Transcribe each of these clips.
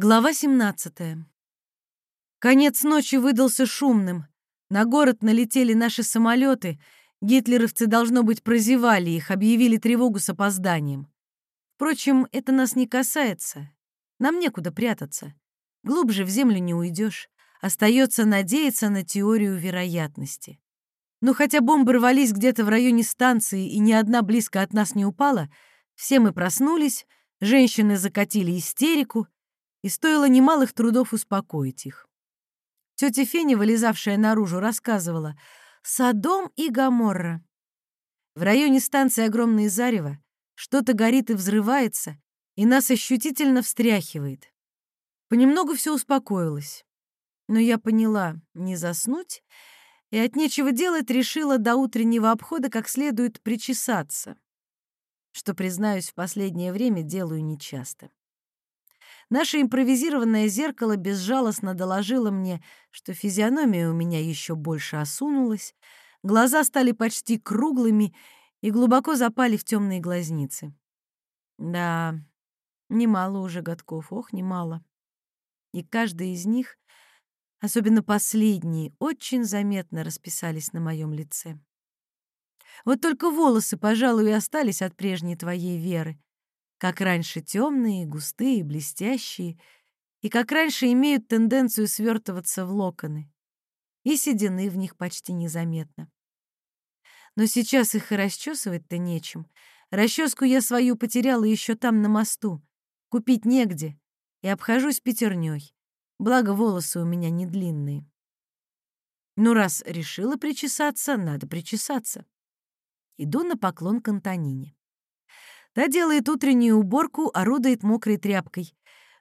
Глава 17. Конец ночи выдался шумным. На город налетели наши самолеты. Гитлеровцы, должно быть, прозевали их, объявили тревогу с опозданием. Впрочем, это нас не касается. Нам некуда прятаться. Глубже в землю не уйдешь. Остается надеяться на теорию вероятности. Но хотя бомбы рвались где-то в районе станции и ни одна близко от нас не упала, все мы проснулись, женщины закатили истерику — и стоило немалых трудов успокоить их. Тетя Феня, вылезавшая наружу, рассказывала «Содом и Гоморра». В районе станции огромное зарево, что-то горит и взрывается, и нас ощутительно встряхивает. Понемногу все успокоилось. Но я поняла, не заснуть, и от нечего делать решила до утреннего обхода как следует причесаться, что, признаюсь, в последнее время делаю нечасто. Наше импровизированное зеркало безжалостно доложило мне, что физиономия у меня еще больше осунулась, глаза стали почти круглыми и глубоко запали в темные глазницы. Да, немало уже годков, ох, немало. И каждый из них, особенно последние, очень заметно расписались на моем лице. Вот только волосы, пожалуй, и остались от прежней твоей веры как раньше темные, густые, блестящие, и как раньше имеют тенденцию свертываться в локоны. И седины в них почти незаметно. Но сейчас их и расчесывать-то нечем. Расческу я свою потеряла еще там на мосту. Купить негде. И обхожусь пятерней. Благо, волосы у меня не длинные. Ну, раз решила причесаться, надо причесаться. Иду на поклон к Антонине. Та делает утреннюю уборку, орудует мокрой тряпкой.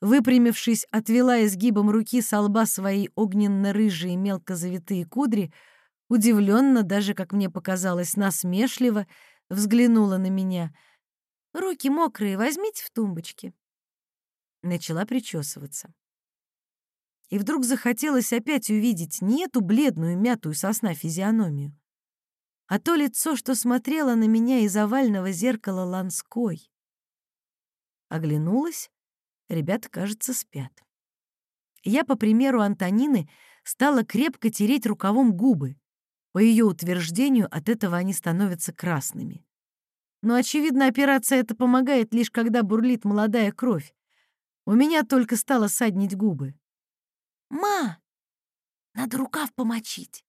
Выпрямившись, отвела изгибом руки со лба свои огненно-рыжие мелко завитые кудри, удивленно, даже, как мне показалось, насмешливо, взглянула на меня. «Руки мокрые, возьмите в тумбочке». Начала причесываться. И вдруг захотелось опять увидеть не эту бледную, мятую сосна физиономию, а то лицо, что смотрело на меня из овального зеркала Ланской. Оглянулась, ребята, кажется, спят. Я, по примеру Антонины, стала крепко тереть рукавом губы. По ее утверждению, от этого они становятся красными. Но, очевидно, операция эта помогает лишь когда бурлит молодая кровь. У меня только стало саднить губы. «Ма, надо рукав помочить»,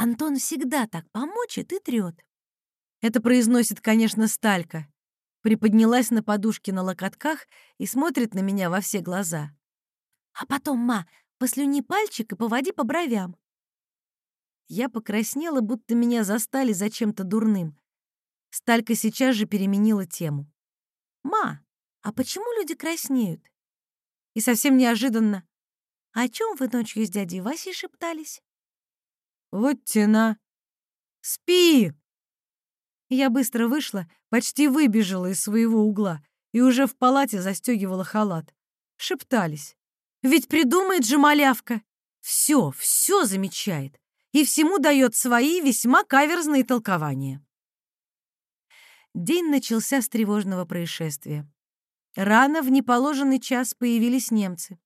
Антон всегда так помочит и трет. Это произносит, конечно, Сталька. Приподнялась на подушке на локотках и смотрит на меня во все глаза. А потом, ма, послюни пальчик и поводи по бровям. Я покраснела, будто меня застали за чем-то дурным. Сталька сейчас же переменила тему. «Ма, а почему люди краснеют?» И совсем неожиданно. «О чем вы ночью с дядей Васей шептались?» Вот тена. Спи! Я быстро вышла, почти выбежала из своего угла и уже в палате застегивала халат. Шептались. Ведь придумает же малявка. Все, все замечает. И всему дает свои весьма каверзные толкования. День начался с тревожного происшествия. Рано в неположенный час появились немцы.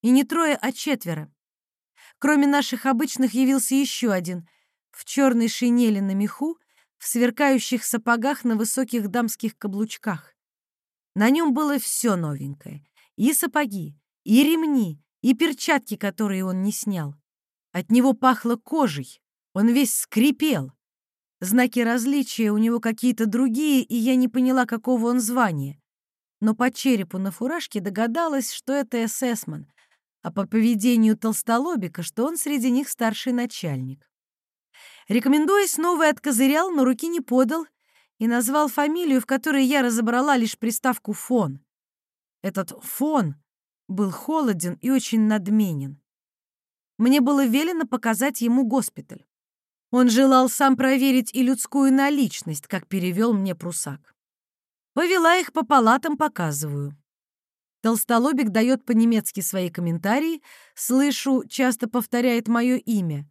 И не трое, а четверо. Кроме наших обычных явился еще один в черной шинели на меху, в сверкающих сапогах на высоких дамских каблучках. На нем было все новенькое. И сапоги, и ремни, и перчатки, которые он не снял. От него пахло кожей, он весь скрипел. Знаки различия у него какие-то другие, и я не поняла, какого он звания. Но по черепу на фуражке догадалась, что это эсэсман, а по поведению толстолобика, что он среди них старший начальник. Рекомендуясь, новый откозырял, но руки не подал и назвал фамилию, в которой я разобрала лишь приставку «фон». Этот «фон» был холоден и очень надменен. Мне было велено показать ему госпиталь. Он желал сам проверить и людскую наличность, как перевел мне прусак. Повела их по палатам, показываю. Толстолобик дает по-немецки свои комментарии, слышу, часто повторяет мое имя.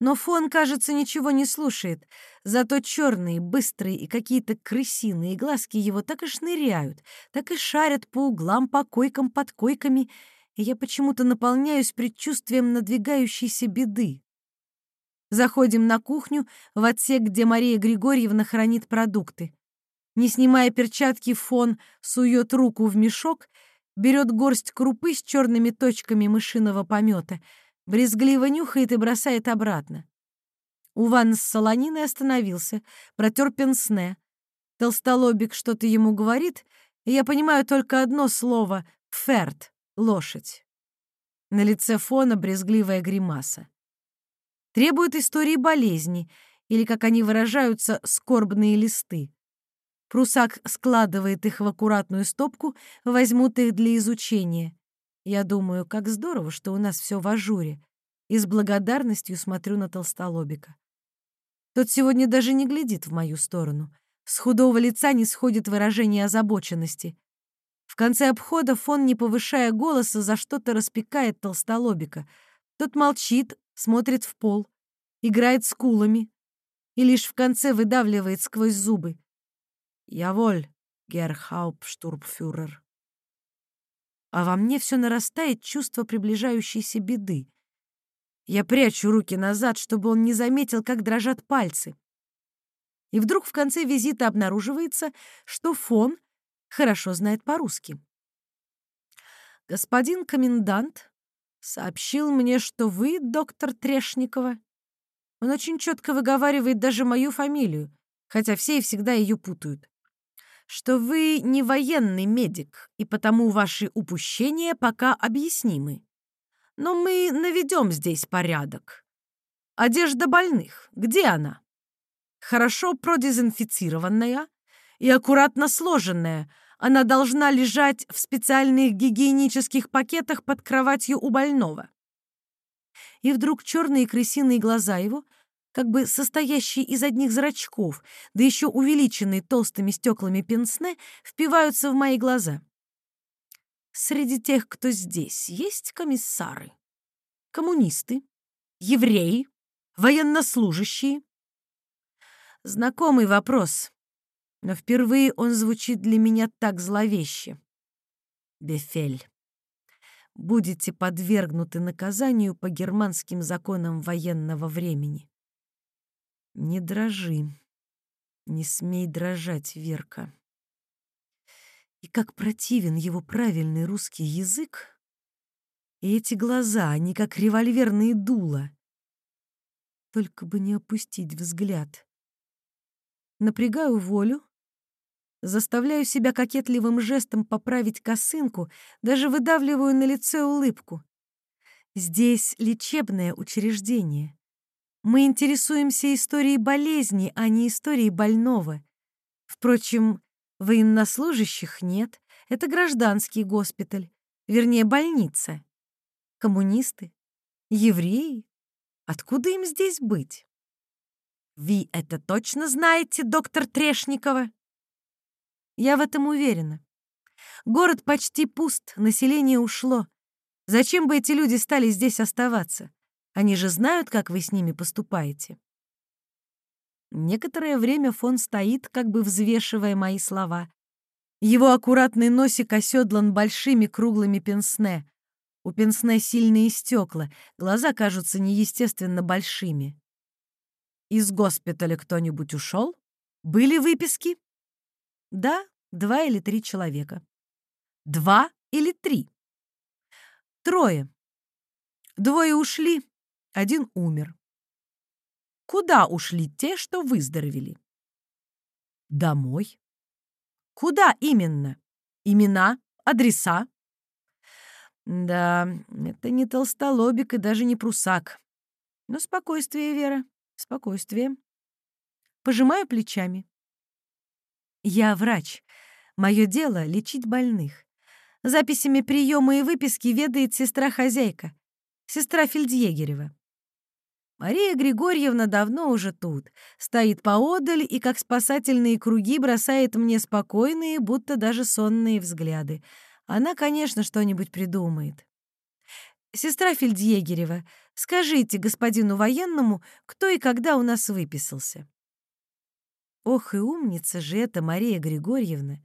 Но фон, кажется, ничего не слушает, зато черные, быстрые и какие-то крысиные глазки его так и шныряют, так и шарят по углам, по койкам, под койками, и я почему-то наполняюсь предчувствием надвигающейся беды. Заходим на кухню, в отсек, где Мария Григорьевна хранит продукты. Не снимая перчатки, фон сует руку в мешок, берет горсть крупы с черными точками мышиного помета, брезгливо нюхает и бросает обратно. Уван с солониной остановился, протер пенсне. Толстолобик что-то ему говорит, и я понимаю только одно слово — «пферт» — лошадь. На лице фона брезгливая гримаса. Требует истории болезни, или, как они выражаются, скорбные листы. Прусак складывает их в аккуратную стопку, возьмут их для изучения. Я думаю, как здорово, что у нас все в ажуре, и с благодарностью смотрю на толстолобика. Тот сегодня даже не глядит в мою сторону. С худого лица не сходит выражение озабоченности. В конце обхода фон, не повышая голоса, за что-то распекает толстолобика. Тот молчит, смотрит в пол, играет с кулами и лишь в конце выдавливает сквозь зубы. «Яволь, герхауптштурбфюрер». А во мне все нарастает чувство приближающейся беды. Я прячу руки назад, чтобы он не заметил, как дрожат пальцы. И вдруг в конце визита обнаруживается, что фон хорошо знает по-русски. «Господин комендант сообщил мне, что вы, доктор Трешникова, он очень четко выговаривает даже мою фамилию, хотя все и всегда ее путают что вы не военный медик, и потому ваши упущения пока объяснимы. Но мы наведем здесь порядок. Одежда больных, где она? Хорошо продезинфицированная и аккуратно сложенная. Она должна лежать в специальных гигиенических пакетах под кроватью у больного. И вдруг черные крысиные глаза его — как бы состоящие из одних зрачков, да еще увеличенные толстыми стеклами пенсне, впиваются в мои глаза. Среди тех, кто здесь, есть комиссары, коммунисты, евреи, военнослужащие. Знакомый вопрос, но впервые он звучит для меня так зловеще. Бефель. Будете подвергнуты наказанию по германским законам военного времени. Не дрожи, не смей дрожать, Верка. И как противен его правильный русский язык, и эти глаза, они как револьверные дула. Только бы не опустить взгляд. Напрягаю волю, заставляю себя кокетливым жестом поправить косынку, даже выдавливаю на лице улыбку. Здесь лечебное учреждение. Мы интересуемся историей болезни, а не историей больного. Впрочем, военнослужащих нет. Это гражданский госпиталь, вернее, больница. Коммунисты? Евреи? Откуда им здесь быть? Вы это точно знаете, доктор Трешникова? Я в этом уверена. Город почти пуст, население ушло. Зачем бы эти люди стали здесь оставаться? Они же знают, как вы с ними поступаете. Некоторое время фон стоит, как бы взвешивая мои слова. Его аккуратный носик оседлан большими круглыми пенсне. У пенсне сильные стекла, глаза кажутся неестественно большими. Из госпиталя кто-нибудь ушел? Были выписки? Да, два или три человека. Два или три? Трое. Двое ушли, один умер. Куда ушли те, что выздоровели? Домой. Куда именно? Имена, адреса? Да, это не толстолобик и даже не прусак. Но спокойствие, Вера, спокойствие. Пожимаю плечами. Я врач. Мое дело — лечить больных. Записями приема и выписки ведает сестра-хозяйка, сестра Фельдъегерева. Мария Григорьевна давно уже тут, стоит поодаль и, как спасательные круги, бросает мне спокойные, будто даже сонные взгляды. Она, конечно, что-нибудь придумает. «Сестра Фельдъегерева, скажите господину военному, кто и когда у нас выписался». Ох и умница же эта Мария Григорьевна.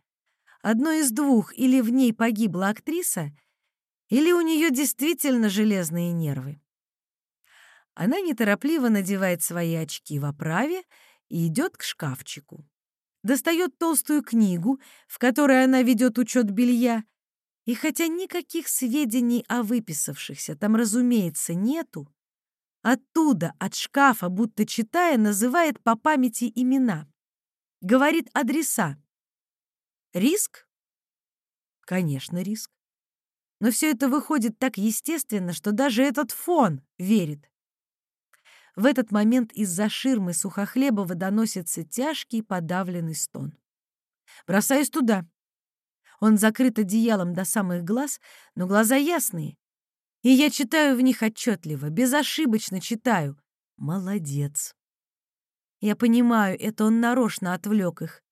Одно из двух, или в ней погибла актриса, Или у нее действительно железные нервы? Она неторопливо надевает свои очки в оправе и идет к шкафчику. Достает толстую книгу, в которой она ведет учет белья, и хотя никаких сведений о выписавшихся там, разумеется, нету, оттуда, от шкафа, будто читая, называет по памяти имена. Говорит адреса. Риск? Конечно, риск. Но все это выходит так естественно, что даже этот фон верит. В этот момент из-за ширмы Сухохлебова доносится тяжкий подавленный стон. Бросаюсь туда. Он закрыт одеялом до самых глаз, но глаза ясные. И я читаю в них отчетливо, безошибочно читаю. Молодец. Я понимаю, это он нарочно отвлек их,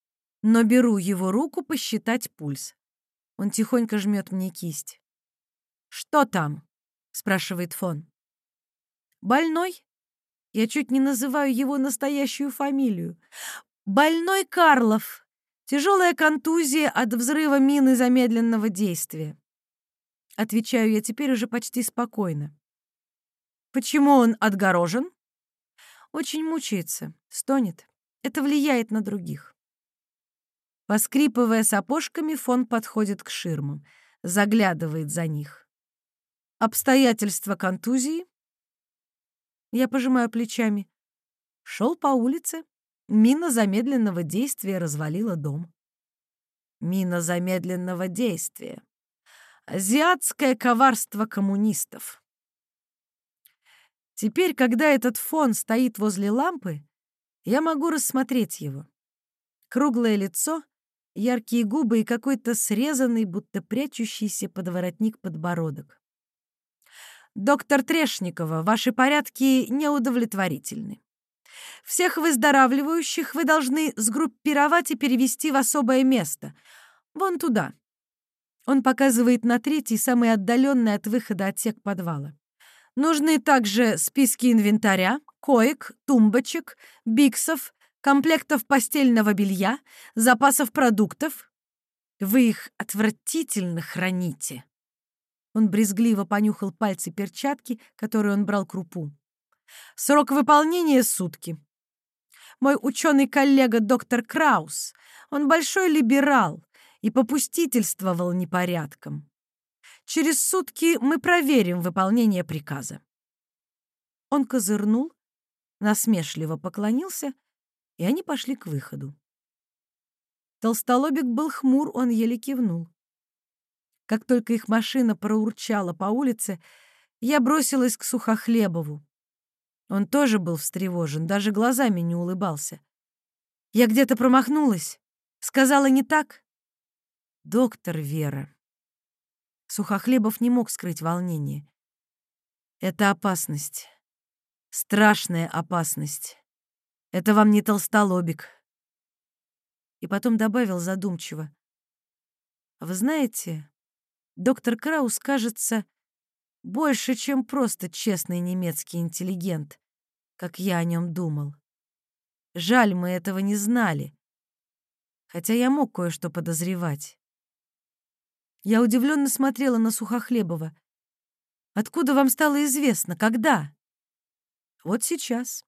но беру его руку посчитать пульс. Он тихонько жмет мне кисть. «Что там?» — спрашивает фон. «Больной?» Я чуть не называю его настоящую фамилию. «Больной Карлов!» Тяжелая контузия от взрыва мины замедленного действия. Отвечаю я теперь уже почти спокойно. Почему он отгорожен? Очень мучается, стонет. Это влияет на других. Поскрипывая сапожками, фон подходит к ширмам, заглядывает за них. Обстоятельства контузии? Я пожимаю плечами. Шел по улице, Мина замедленного действия развалила дом. Мина замедленного действия. Азиатское коварство коммунистов. Теперь, когда этот фон стоит возле лампы, я могу рассмотреть его. Круглое лицо, яркие губы и какой-то срезанный, будто прячущийся под воротник подбородок. «Доктор Трешникова, ваши порядки неудовлетворительны. Всех выздоравливающих вы должны сгруппировать и перевести в особое место. Вон туда. Он показывает на третий, самый отдаленный от выхода отсек подвала. Нужны также списки инвентаря, коек, тумбочек, биксов, комплектов постельного белья, запасов продуктов. Вы их отвратительно храните. Он брезгливо понюхал пальцы перчатки, которые он брал крупу. Срок выполнения — сутки. Мой ученый-коллега доктор Краус, он большой либерал и попустительствовал непорядком. Через сутки мы проверим выполнение приказа. Он козырнул, насмешливо поклонился, и они пошли к выходу. Толстолобик был хмур, он еле кивнул. Как только их машина проурчала по улице, я бросилась к Сухохлебову. Он тоже был встревожен, даже глазами не улыбался. Я где-то промахнулась. Сказала не так? Доктор Вера. Сухохлебов не мог скрыть волнение. Это опасность. Страшная опасность. Это вам не толстолобик. И потом добавил задумчиво. Вы знаете, доктор Краус, кажется, больше, чем просто честный немецкий интеллигент как я о нем думал. Жаль, мы этого не знали. Хотя я мог кое-что подозревать. Я удивленно смотрела на Сухохлебова. «Откуда вам стало известно? Когда?» «Вот сейчас».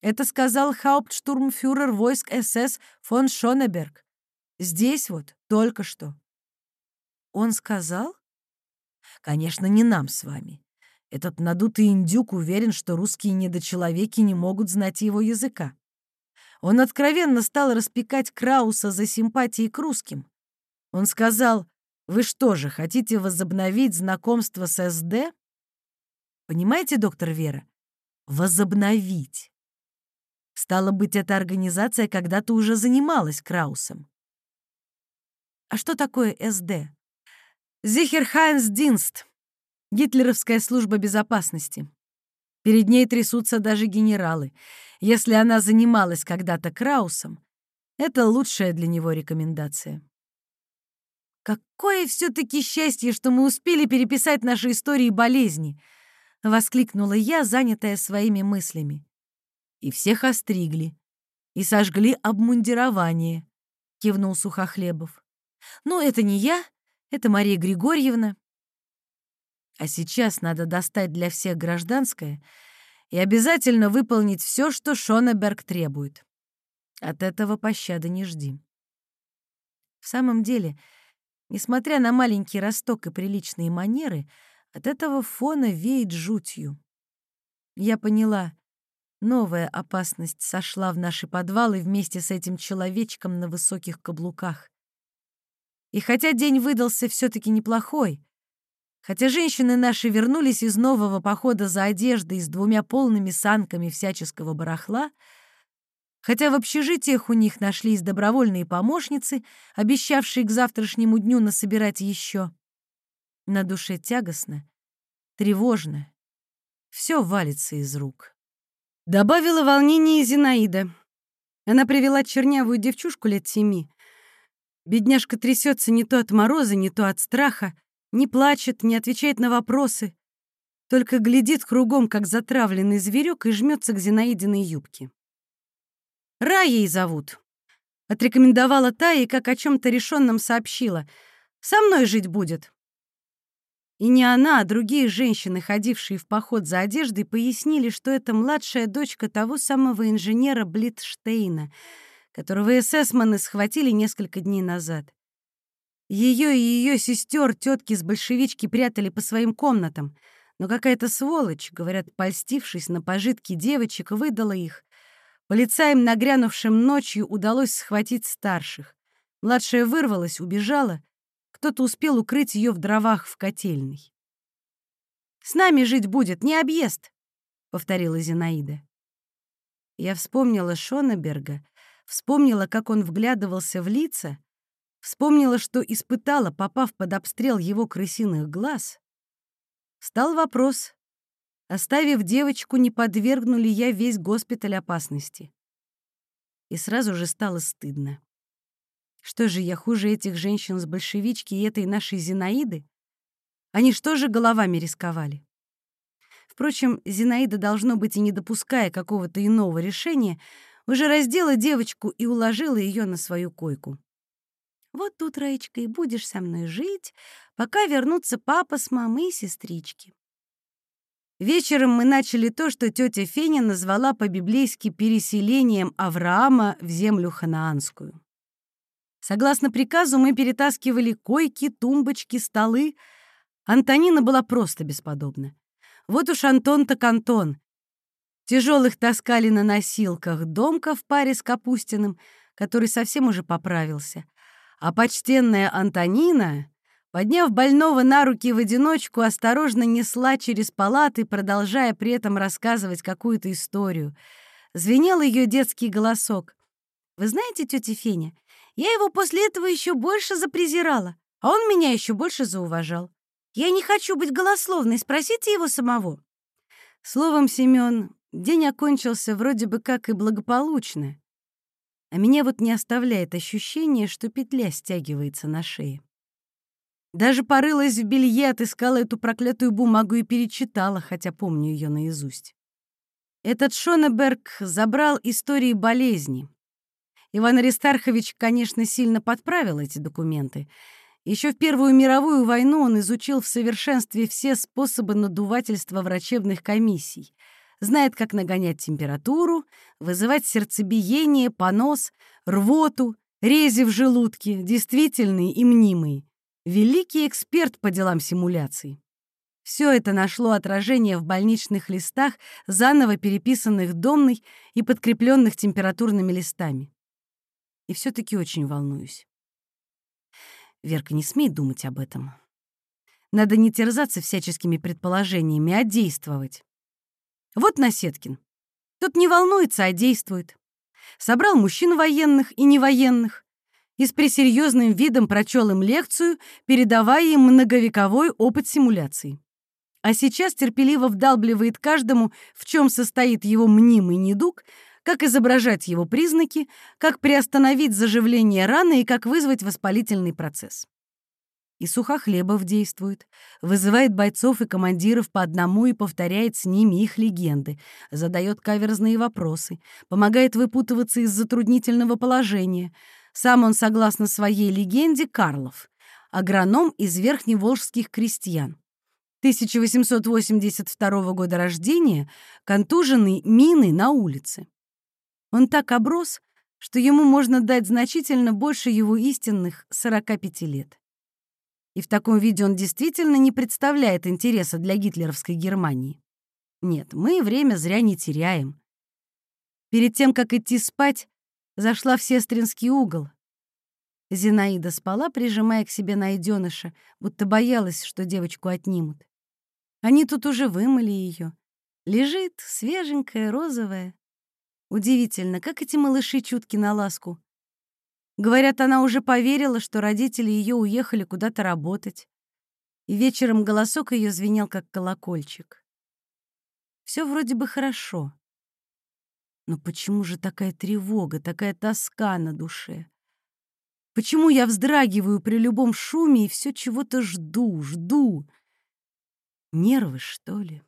Это сказал хауптштурмфюрер войск СС фон Шонеберг. Здесь вот, только что. Он сказал? Конечно, не нам с вами. Этот надутый индюк уверен, что русские недочеловеки не могут знать его языка. Он откровенно стал распекать Крауса за симпатии к русским. Он сказал, «Вы что же, хотите возобновить знакомство с СД?» Понимаете, доктор Вера? Возобновить. Стало быть, эта организация когда-то уже занималась Краусом. А что такое СД? Зихерхайнсдинст Гитлеровская служба безопасности. Перед ней трясутся даже генералы. Если она занималась когда-то Краусом, это лучшая для него рекомендация. «Какое все-таки счастье, что мы успели переписать наши истории болезни!» — воскликнула я, занятая своими мыслями. «И всех остригли, и сожгли обмундирование», — кивнул Сухохлебов. «Ну, это не я, это Мария Григорьевна. А сейчас надо достать для всех гражданское и обязательно выполнить все, что Шонеберг требует. От этого пощады не жди. В самом деле, несмотря на маленький росток и приличные манеры, от этого фона веет жутью. Я поняла, новая опасность сошла в наши подвалы вместе с этим человечком на высоких каблуках. И хотя день выдался все таки неплохой, хотя женщины наши вернулись из нового похода за одеждой с двумя полными санками всяческого барахла, хотя в общежитиях у них нашлись добровольные помощницы, обещавшие к завтрашнему дню насобирать еще. На душе тягостно, тревожно, все валится из рук. Добавила волнение Зинаида. Она привела чернявую девчушку лет семи, Бедняжка трясется не то от мороза, не то от страха, не плачет, не отвечает на вопросы, только глядит кругом, как затравленный зверек, и жмется к Зинаидиной юбке. «Раей зовут», — отрекомендовала та и как о чем то решенном сообщила. «Со мной жить будет». И не она, а другие женщины, ходившие в поход за одеждой, пояснили, что это младшая дочка того самого инженера Блитштейна — которого эсэсманы схватили несколько дней назад. Ее и ее сестер тетки с большевички прятали по своим комнатам, но какая-то сволочь, говорят, польстившись на пожитки девочек, выдала их. Полицаям, нагрянувшим ночью, удалось схватить старших. Младшая вырвалась, убежала. Кто-то успел укрыть ее в дровах в котельной. «С нами жить будет, не объезд», — повторила Зинаида. Я вспомнила Шонеберга, Вспомнила, как он вглядывался в лица, вспомнила, что испытала, попав под обстрел его крысиных глаз. Стал вопрос, оставив девочку, не подвергну ли я весь госпиталь опасности. И сразу же стало стыдно. Что же я хуже этих женщин с большевички и этой нашей Зинаиды? Они что же головами рисковали? Впрочем, Зинаида, должно быть, и не допуская какого-то иного решения, уже раздела девочку и уложила ее на свою койку. «Вот тут, Раечка, и будешь со мной жить, пока вернутся папа с мамой и сестрички». Вечером мы начали то, что тетя Феня назвала по-библейски переселением Авраама в землю ханаанскую. Согласно приказу, мы перетаскивали койки, тумбочки, столы. Антонина была просто бесподобна. Вот уж Антон так Антон. Тяжелых таскали на носилках Домка в паре с Капустиным, который совсем уже поправился. А почтенная Антонина, подняв больного на руки в одиночку, осторожно несла через палаты, продолжая при этом рассказывать какую-то историю. Звенел ее детский голосок. «Вы знаете, тетя Феня, я его после этого еще больше запрезирала, а он меня еще больше зауважал. Я не хочу быть голословной, спросите его самого». Словом, Семен, День окончился вроде бы как и благополучно, а меня вот не оставляет ощущение, что петля стягивается на шее. Даже порылась в белье, отыскала эту проклятую бумагу и перечитала, хотя помню ее наизусть. Этот Шонеберг забрал истории болезни. Иван Аристархович, конечно, сильно подправил эти документы. Еще в Первую мировую войну он изучил в совершенстве все способы надувательства врачебных комиссий — знает, как нагонять температуру, вызывать сердцебиение, понос, рвоту, рези в желудке, действительный и мнимый. Великий эксперт по делам симуляций. Все это нашло отражение в больничных листах, заново переписанных домной и подкрепленных температурными листами. И все-таки очень волнуюсь. Верка, не смей думать об этом. Надо не терзаться всяческими предположениями, а действовать. Вот Насеткин. Тот не волнуется, а действует. Собрал мужчин военных и невоенных и с пресерьезным видом прочел им лекцию, передавая им многовековой опыт симуляции. А сейчас терпеливо вдалбливает каждому, в чем состоит его мнимый недуг, как изображать его признаки, как приостановить заживление раны и как вызвать воспалительный процесс. И Сухохлебов действует, вызывает бойцов и командиров по одному и повторяет с ними их легенды, задает каверзные вопросы, помогает выпутываться из затруднительного положения. Сам он, согласно своей легенде, Карлов, агроном из верхневолжских крестьян. 1882 года рождения, контуженный миной на улице. Он так оброс, что ему можно дать значительно больше его истинных 45 лет. И в таком виде он действительно не представляет интереса для гитлеровской Германии. Нет, мы время зря не теряем. Перед тем, как идти спать, зашла в сестринский угол. Зинаида спала, прижимая к себе найденыша, будто боялась, что девочку отнимут. Они тут уже вымыли ее. Лежит, свеженькая, розовая. Удивительно, как эти малыши чутки на ласку. Говорят, она уже поверила, что родители ее уехали куда-то работать. И вечером голосок ее звенел, как колокольчик. Все вроде бы хорошо. Но почему же такая тревога, такая тоска на душе? Почему я вздрагиваю при любом шуме и все чего-то жду, жду? Нервы, что ли?